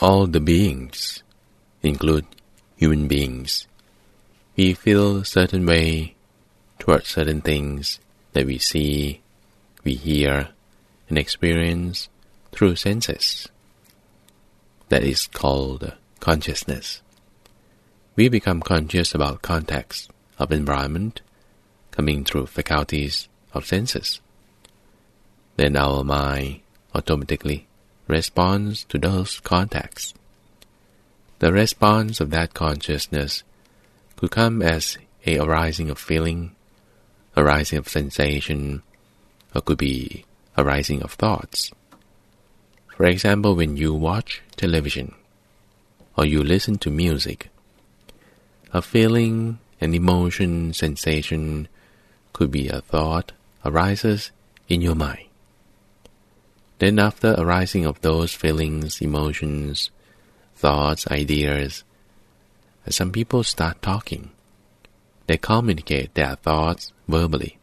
all the beings, include human beings, we feel a certain way towards certain things that we see, we hear, and experience through senses. That is called consciousness. We become conscious about context of environment coming through faculties of senses. Then our mind automatically responds to those contacts. The response of that consciousness could come as a arising of feeling, arising of sensation, or could be arising of thoughts. For example, when you watch television or you listen to music, a feeling, an emotion, sensation could be a thought arises in your mind. Then after arising of those feelings, emotions, thoughts, ideas, some people start talking. They communicate their thoughts verbally,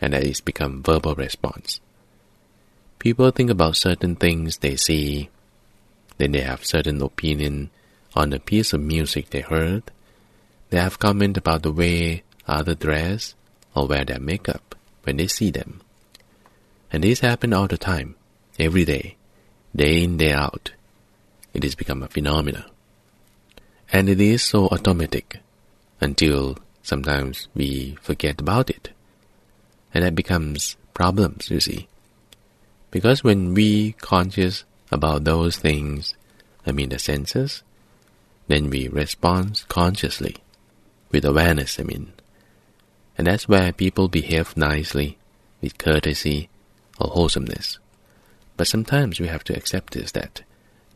and that is become verbal response. People think about certain things they see, then they have certain opinion on a piece of music they heard. They have comment about the way other dress or wear their makeup when they see them. And this happen all the time, every day, day in day out. It has become a phenomenon and it is so automatic until sometimes we forget about it. And that becomes problems you see. Because when we conscious about those things i mean the senses then we respond consciously with awareness i mean. And that's where people behave nicely with courtesy or wholesomeness but sometimes we have to accept this that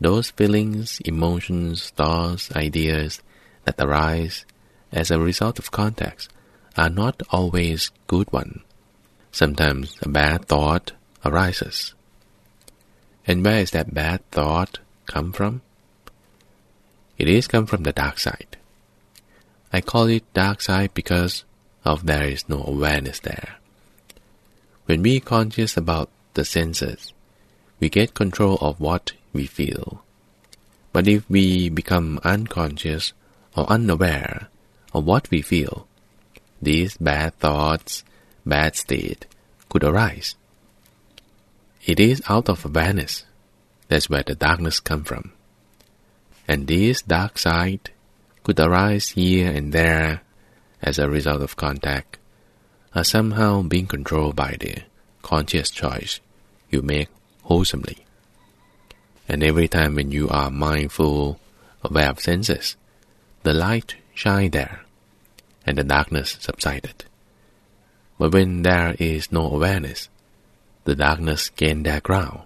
those feelings, emotions, thoughts, ideas that arise as a result of context are not always good ones. Sometimes a bad thought arises. And where is that bad thought come from? It is come from the dark side. I call it dark side because of there is no awareness there. When we conscious about the senses, we get control of what we feel. But if we become unconscious or unaware of what we feel, these bad thoughts, bad state could arise. It is out of awareness. That's where the darkness come from. And this dark side could arise here and there as a result of contact, are somehow being controlled by the conscious choice you make wholesomely. And every time when you are mindful, aware of senses, the light shine there, and the darkness subsided. But when there is no awareness, the darkness gain their ground.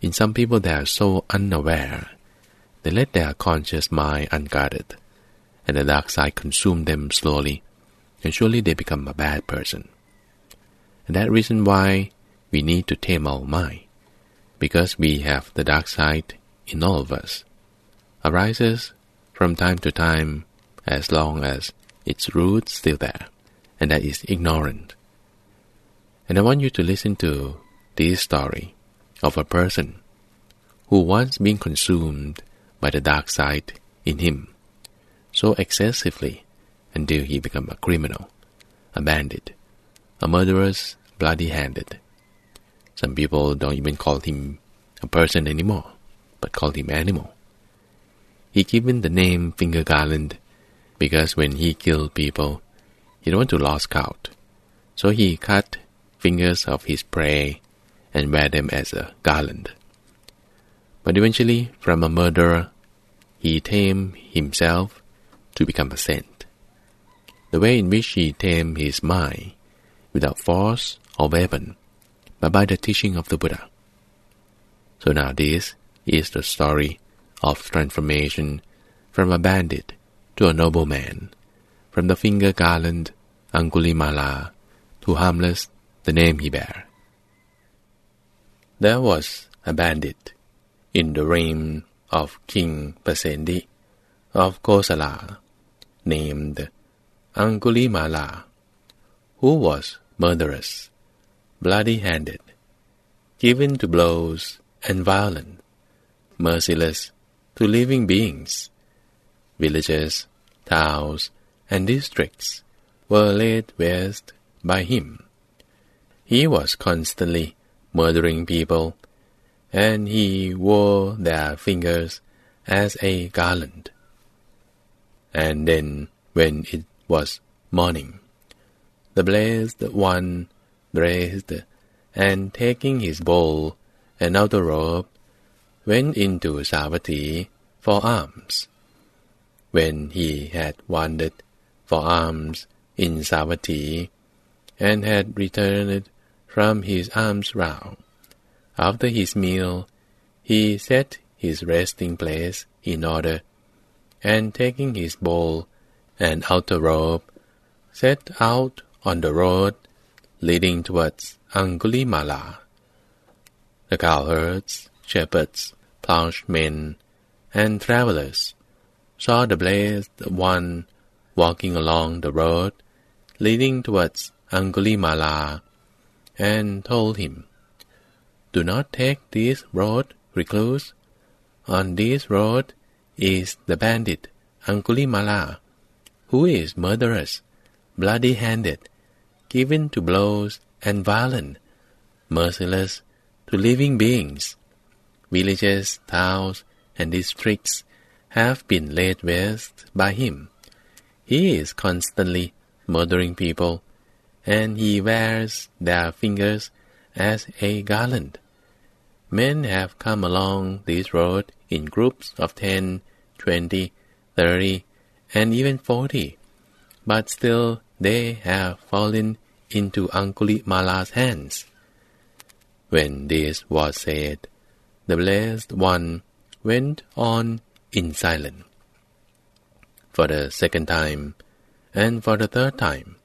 In some people they are so unaware, they let their conscious mind unguarded, and the dark side consume them slowly, and surely they become a bad person. And that reason why we need to tame our mind because we have the dark side in all of us, arises from time to time as long as its roots still there, and that is ignorant. And I want you to listen to this story of a person who once been consumed by the dark side in him so excessively until he became a criminal, a bandit, a murderous, bloody-handed, some people don't even call him a person anymore, but call him animal. He given the name Finger Garland because when he killed people, he don't want to lose count, so he cut fingers of his prey and wear them as a garland. But eventually, from a murderer, he tamed himself to become a saint. The way in which he tamed his mind, without force or weapon, but by the teaching of the Buddha. So now this is the story of transformation from a bandit to a noble man, from the finger garland Angulimala to harmless the name he bear. There was a bandit in the reign of King Pasendi of Kosala named Angulimala, who was murderous bloody-handed, given to blows and violent, merciless to living beings. Villages, towns, and districts were laid waste by him. He was constantly murdering people, and he wore their fingers as a garland. And then, when it was morning, the blessed one raised and taking his bowl and outer robe, went into Savatthi for alms. When he had wandered for alms in Savatthi, and had returned from his alms round, after his meal, he set his resting place in order, and taking his bowl and outer robe, set out on the road leading towards Angulimala. The cowherds, shepherds, ploughmen, and travelers saw the blessed one walking along the road leading towards Angulimala, and told him, "Do not take this road, recluse. On this road is the bandit Angulimala, who is murderous, bloody-handed, given to blows and violent, merciless to living beings. Villages, towns, and districts have been laid waste by him. He is constantly murdering people, and he wears their fingers as a garland. Men have come along this road in groups of ten, twenty, thirty, and even forty, but still they have fallen into Angulimala's hands. When this was said, the blessed one went on in silence. For the second time, and for the third time,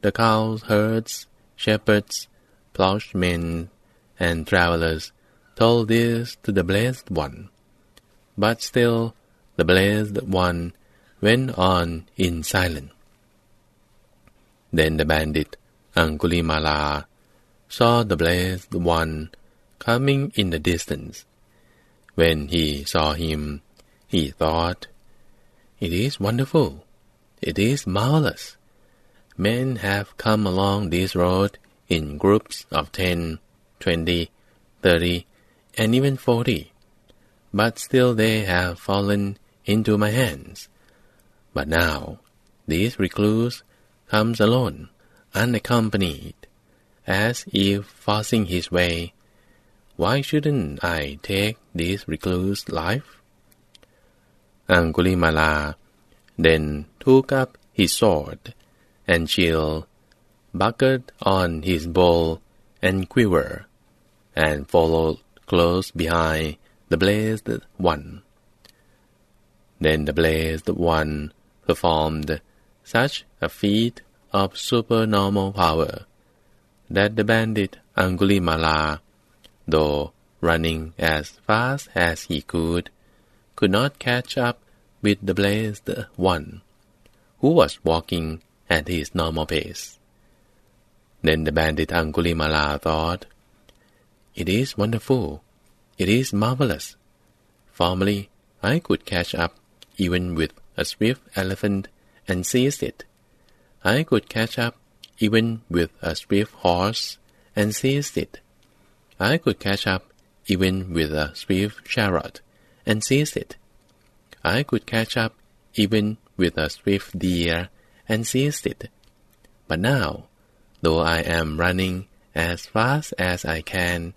the cows, herds, shepherds, ploughmen, and travelers told this to the blessed one. But still, the blessed one went on in silence. Then the bandit Angulimala saw the blessed one coming in the distance. When he saw him, he thought, "It is wonderful. It is marvelous. Men have come along this road in groups of ten, twenty, thirty, and even forty, but still they have fallen into my hands. But now this recluse comes alone unaccompanied, as if forcing his way, why shouldn't I take this recluse life? Angulimala then took up his sword and shield, buckled on his bow and quiver, and followed close behind the blessed one. Then the blessed one performed such a feat of supernormal power, that the bandit Angulimala, though running as fast as he could, could not catch up with the blessed one, who was walking at his normal pace. Then the bandit Angulimala thought, "It is wonderful, it is marvelous. Formerly I could catch up even with a swift elephant and seize it. I could catch up even with a swift horse and seize it. I could catch up even with a swift chariot and seize it. I could catch up even with a swift deer and seize it. But now, though I am running as fast as I can,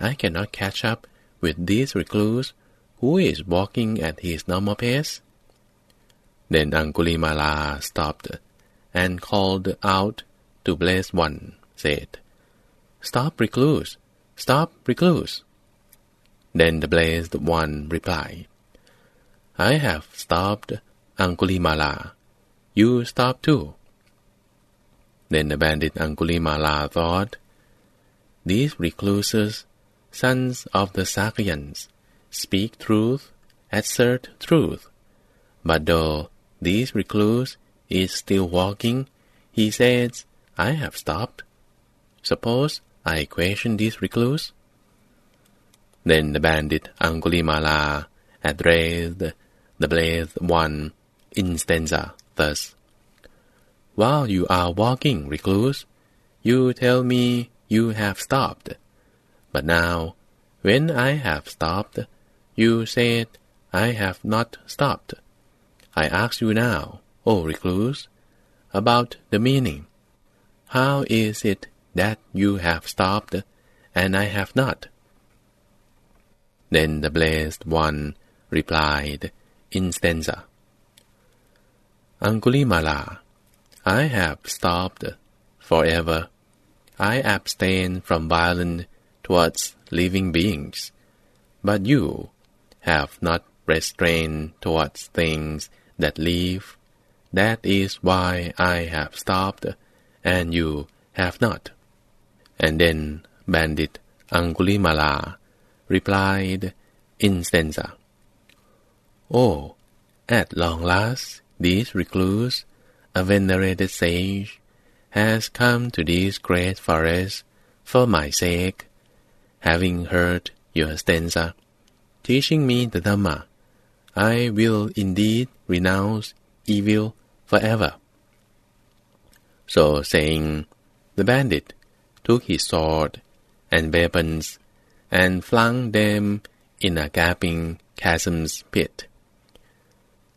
I cannot catch up with this recluse who is walking at his normal pace. Then Angulimala stopped and called out to Blessed One, said, Stop, recluse! Stop, recluse! Then the Blessed One replied, I have stopped, Angulimala. You stop too. Then the bandit Angulimala thought, These recluses, sons of the Sakyans, speak truth, assert truth. But though these recluse is still walking, he says, I have stopped. Suppose I question this recluse? Then the bandit Angulimala addressed the blessed one in stanza thus: While you are walking, recluse, you tell me you have stopped, but now, when I have stopped, you said I have not stopped. I ask you now, O recluse, about the meaning. How is it that you have stopped and I have not? Then the blessed one replied in stanza. Angulimala, I have stopped forever. I abstain from violence towards living beings, but you have not restrained towards things that live. That is why I have stopped, and you have not. And then Bandit Angulimala replied in stanza. Oh, at long last, this recluse, a venerated sage, has come to this great forest for my sake. Having heard your stanza, teaching me the Dhamma, I will indeed renounce evil forever. So saying, the bandit took his sword and weapons and flung them in a gaping chasm's pit.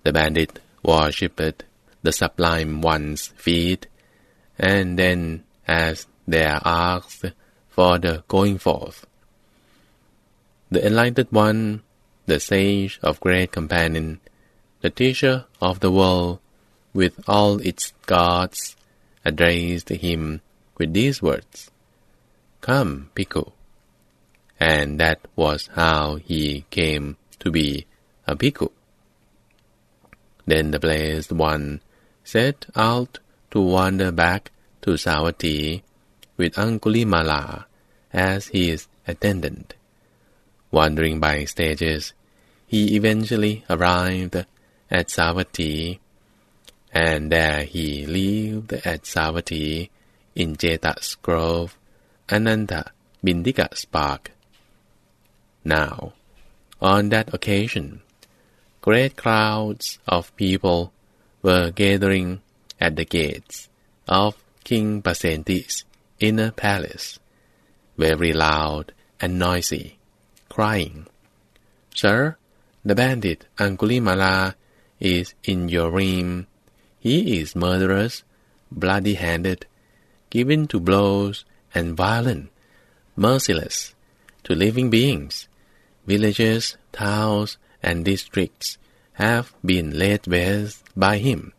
The bandit worshipped the Sublime One's feet, and then as they asked for the going forth. The enlightened one, the sage of great companion, the teacher of the world, with all its gods, addressed him with these words: "Come, Bhikkhu." And that was how he came to be a bhikkhu. Then the blessed one set out to wander back to Savatthi with Angulimala as his attendant. Wandering by stages, he eventually arrived at Savatthi, and there he lived at Savatthi in Jetas Grove, Ananta Bindika's park. Now, on that occasion, great crowds of people were gathering at the gates of King Pasenti's inner palace, very loud and noisy, crying, "Sir, the bandit Angulimala is in your realm. He is murderous, bloody-handed, given to blows and violent, merciless to living beings. Villages, towns, and districts have been laid waste by him.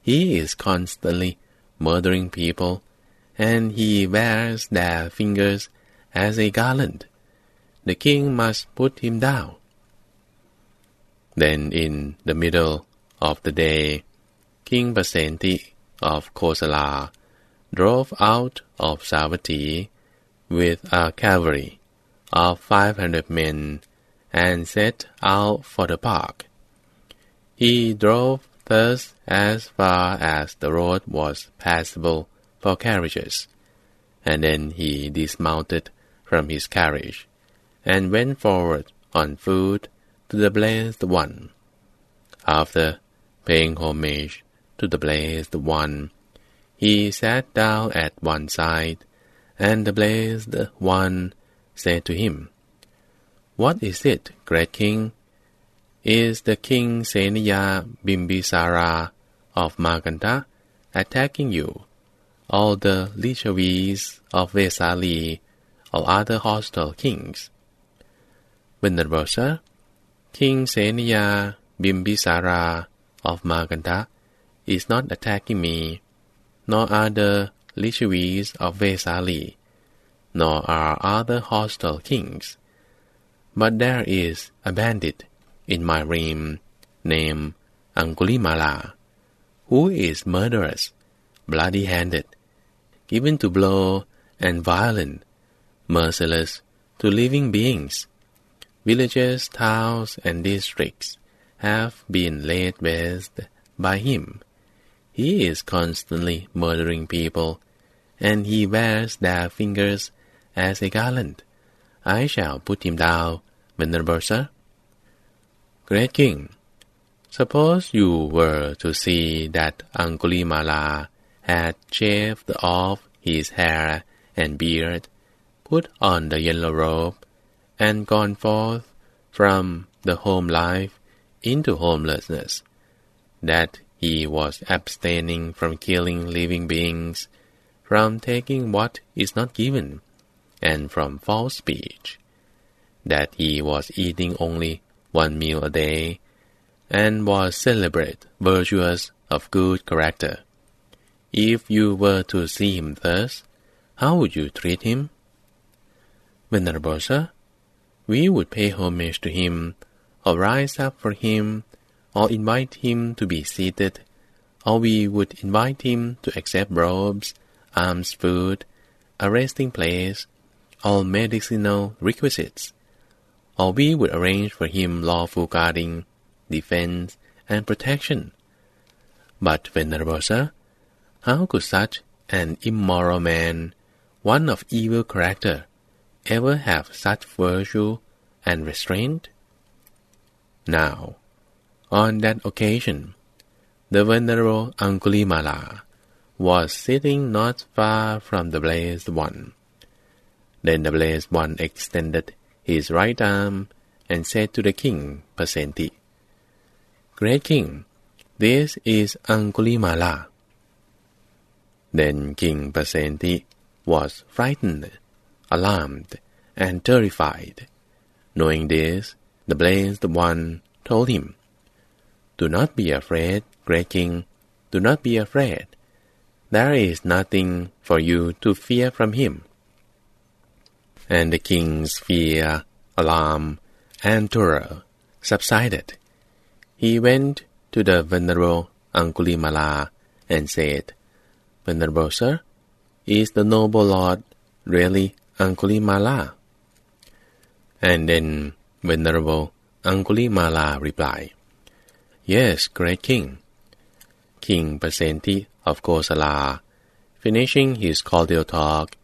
He is constantly murdering people, and he wears their fingers as a garland. The king must put him down. Then in the middle of the day, King Pasenti of Kosala drove out of Savatthi with a cavalry of five hundred men and set out for the park. He drove thus as far as the road was passable for carriages, and then he dismounted from his carriage and went forward on foot to the blessed one. After paying homage to the blessed one, he sat down at one side, and the blessed one said to him, What is it, great king? Is the king Seniya Bimbisara of Magadha attacking you? All the Licchavis of Vesali or other hostile kings? Venerable sir, King Seniya Bimbisara of Magadha is not attacking me, nor are the Licchavis of Vesali nor are other hostile kings. But there is a bandit in my realm named Angulimala, who is murderous, bloody-handed, given to blow and violent, merciless to living beings. Villages, towns, and districts have been laid waste by him. He is constantly murdering people, and he wears their fingers as a garland, I shall put him down, venerable sir. Great king, suppose you were to see that Angulimala had shaved off his hair and beard, put on the yellow robe, and gone forth from the home life into homelessness, that he was abstaining from killing living beings, from taking what is not given, and from false speech, that he was eating only one meal a day, and was celebrate, virtuous, of good character. If you were to see him thus, how would you treat him? Venerable sir, we would pay homage to him, or rise up for him, or invite him to be seated, or we would invite him to accept robes, alms food, a resting place, all medicinal requisites, or we would arrange for him lawful guarding, defense, and protection. But, venerable sir, how could such an immoral man, one of evil character, ever have such virtue and restraint? Now, on that occasion, the venerable Angulimala was sitting not far from the blessed one. Then the blessed one extended his right arm and said to the king Pasenti, Great king, this is Angulimala. Then King Pasenti was frightened, alarmed, and terrified. Knowing this, the blessed one told him, Do not be afraid, great king, do not be afraid. There is nothing for you to fear from him. And the king's fear, alarm, and terror subsided. He went to the venerable Angulimala and said, Venerable sir, is the noble lord really Angulimala? And then Venerable Angulimala replied, Yes, great king. King Pasenti of Kosala, finishing his cordial talk,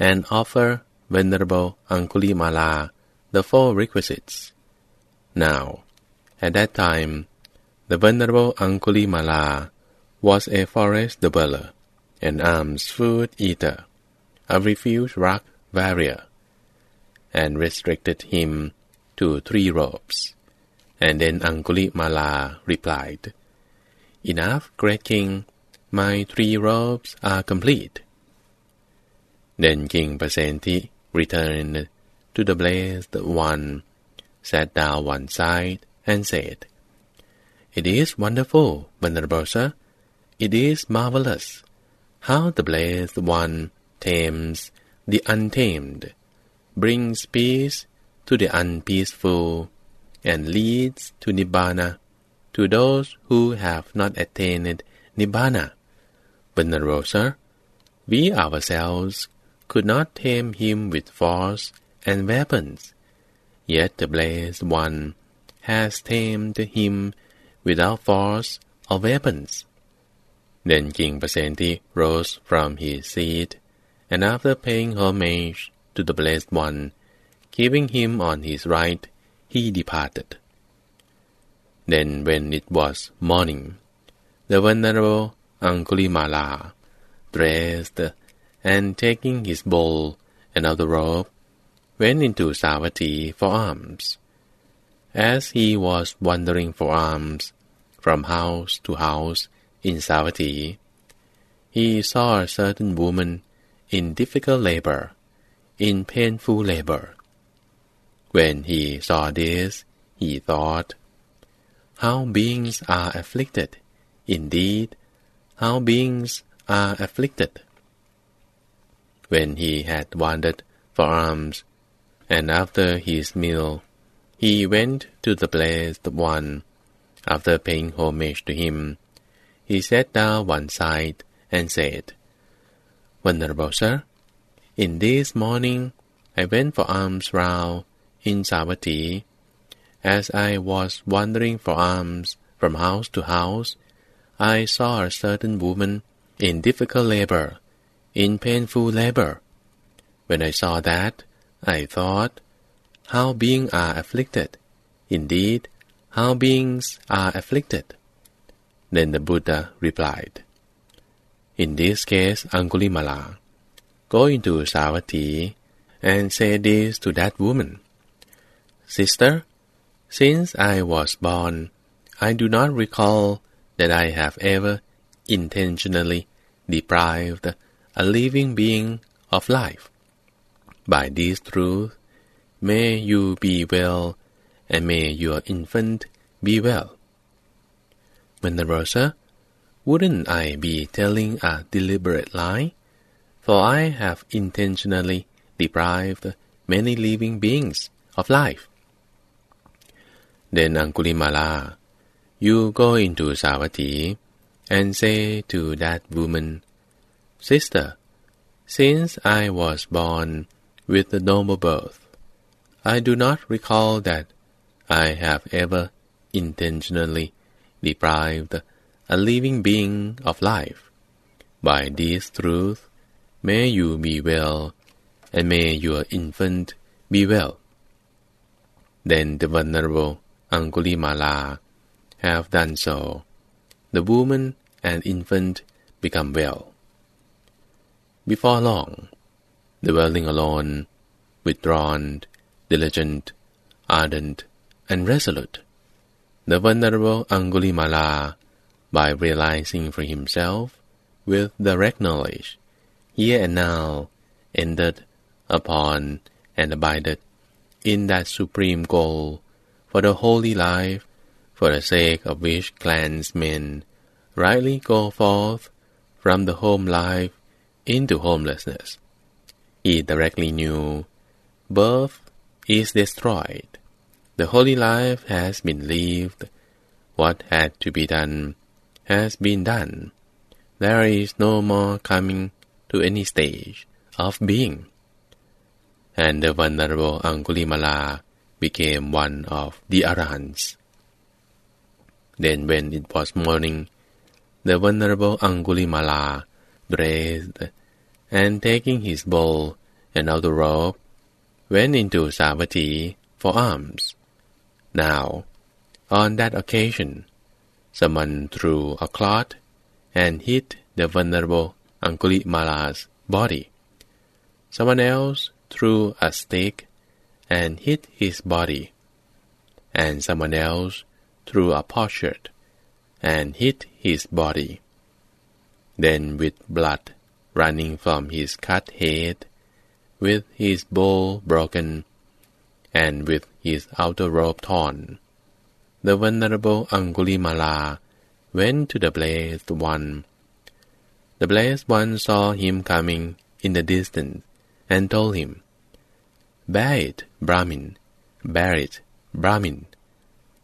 and offer Venerable Angulimala the four requisites. Now, at that time, the Venerable Angulimala was a forest dweller an alms food eater, a refuse rag wearer, and restricted him to three robes. And then Angulimala replied, Enough, great king, my three robes are complete. Then King Pasenti returned to the blessed one, sat down one side, and said, It is wonderful, venerable sir. It is marvelous how the blessed one tames the untamed, brings peace to the unpeaceful, and leads to nibbana to those who have not attained nibbana. Venerable sir, we ourselves could not tame him with force and weapons, yet the blessed one has tamed him without force or weapons. Then King Pasenti rose from his seat, and after paying homage to the blessed one, giving him on his right, he departed. Then when it was morning, the venerable Angulimala, dressed and taking his bowl and other robe, went into Savatthi for alms. As he was wandering for alms from house to house in Savatthi, he saw a certain woman in difficult labor, in painful labor. When he saw this, he thought, How beings are afflicted! Indeed, how beings are afflicted! When he had wandered for alms, and after his meal, he went to the blessed one. After paying homage to him, he sat down one side and said, Venerable sir, in this morning I went for alms round in Savatthi. As I was wandering for alms from house to house, I saw a certain woman in difficult labor, in painful labor. When I saw that, I thought, how beings are afflicted. Indeed, how beings are afflicted. Then the Buddha replied, In this case, Angulimala, go into Savatthi and say this to that woman. Sister, since I was born, I do not recall that I have ever intentionally deprived a living being of life. By this truth, may you be well, and may your infant be well. Sir, wouldn't I be telling a deliberate lie? For I have intentionally deprived many living beings of life. Then Angulimala, you go into Savatthi and say to that woman, Sister, since I was born with a noble birth, I do not recall that I have ever intentionally deprived a living being of life. By this truth, may you be well, and may your infant be well. Then the venerable Angulimala have done so. The woman and infant become well. Before long, dwelling alone, withdrawn, diligent, ardent, and resolute, the venerable Angulimala, by realizing for himself with direct knowledge, here and now, ended upon and abided in that supreme goal for the holy life, for the sake of which clansmen rightly go forth from the home life into homelessness. He directly knew birth is destroyed. The holy life has been lived. What had to be done has been done. There is no more coming to any stage of being. And the venerable Angulimala became one of the Arahants. Then when it was morning, the venerable Angulimala dressed and taking his bowl and outer robe, went into Savatthi for alms. Now, on that occasion, someone threw a cloth and hit the venerable Angulimala's body. Someone else threw a stick and hit his body, and someone else threw a potsherd and hit his body. Then with blood running from his cut head, with his bowl broken, and with his outer robe torn, the venerable Angulimala went to the blessed one. The blessed one saw him coming in the distance and told him, Bear it, Brahmin, bear it, Brahmin.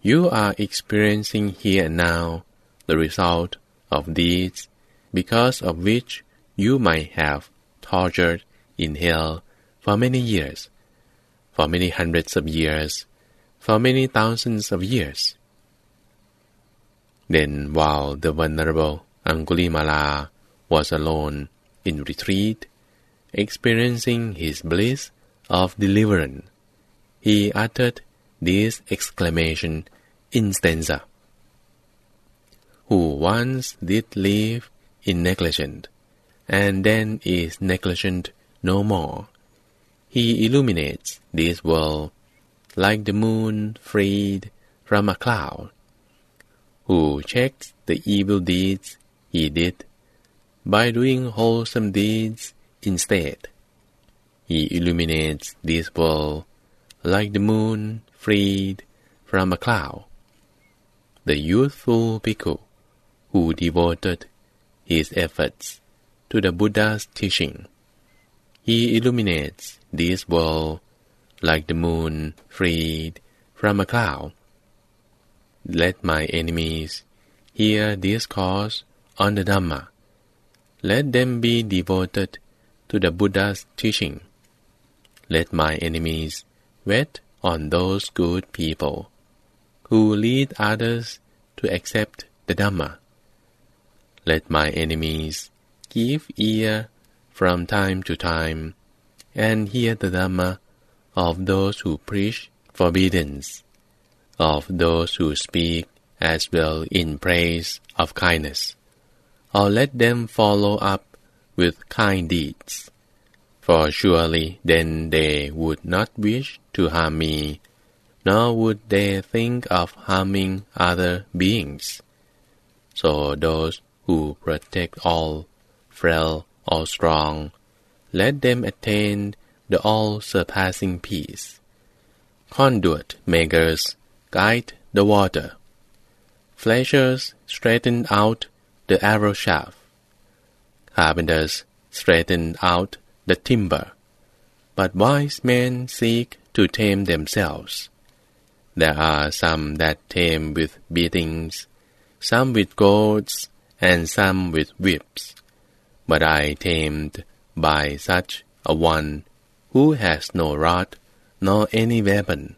You are experiencing here and now the result of deeds because of which you might have tortured in hell for many years, for many hundreds of years, for many thousands of years. Then, while the venerable Angulimala was alone in retreat, experiencing his bliss of deliverance, he uttered this exclamation in stanza. Who once did live in negligence, and then is negligent no more. He illuminates this world like the moon freed from a cloud. Who checks the evil deeds he did by doing wholesome deeds instead. He illuminates this world like the moon freed from a cloud. The youthful bhikkhu who devoted his efforts to the Buddha's teaching. He illuminates this world like the moon freed from a cloud. Let my enemies hear this cause on the Dhamma. Let them be devoted to the Buddha's teaching. Let my enemies wait on those good people who lead others to accept the Dhamma. Let my enemies give ear from time to time and hear the Dhamma of those who preach forbiddance, of those who speak as well in praise of kindness, or let them follow up with kind deeds. For surely then they would not wish to harm me, nor would they think of harming other beings. So those who protect all, frail or strong, let them attain the all-surpassing peace. Conduit makers guide the water. Fleshers straighten out the arrow shaft. Carpenters straighten out the timber. But wise men seek to tame themselves. There are some that tame with beatings, some with goads, and some with whips. But I tamed by such a one who has no rod nor any weapon.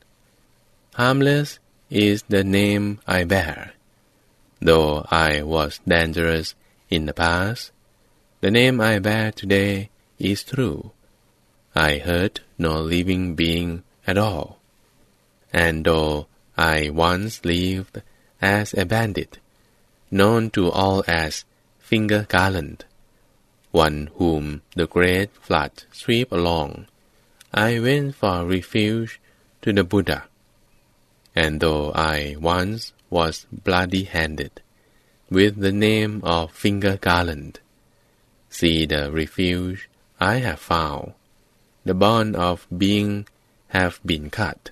Harmless is the name I bear. Though I was dangerous in the past, the name I bear today is true. I hurt no living being at all. And though I once lived as a bandit, known to all as Finger Garland, one whom the great flood sweep along, I went for refuge to the Buddha. And though I once was bloody-handed, with the name of Finger Garland, see the refuge I have found. The bond of being have been cut.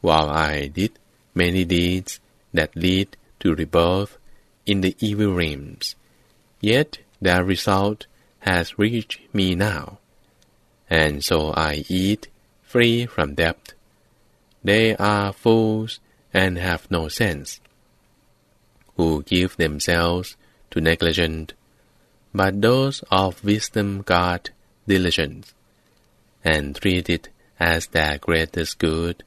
While I did many deeds that lead to rebirth in the evil realms, yet their result has reached me now, and so I eat free from debt. They are fools and have no sense, who give themselves to negligent, but those of wisdom guard diligence, and treat it as their greatest good.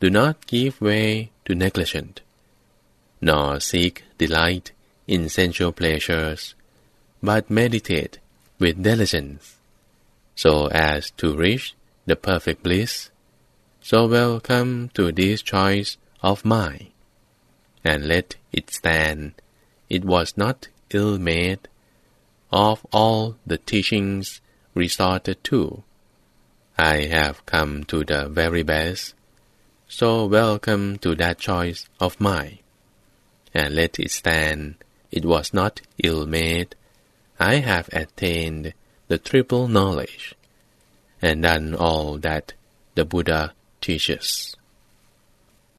Do not give way to negligence, nor seek delight in sensual pleasures, but meditate with diligence, so as to reach the perfect bliss. So welcome to this choice of mine, and let it stand. It was not ill made. Of all the teachings resorted to, I have come to the very best. So welcome to that choice of mine, and let it stand. It was not ill made. I have attained the triple knowledge, and done all that the Buddha teaches.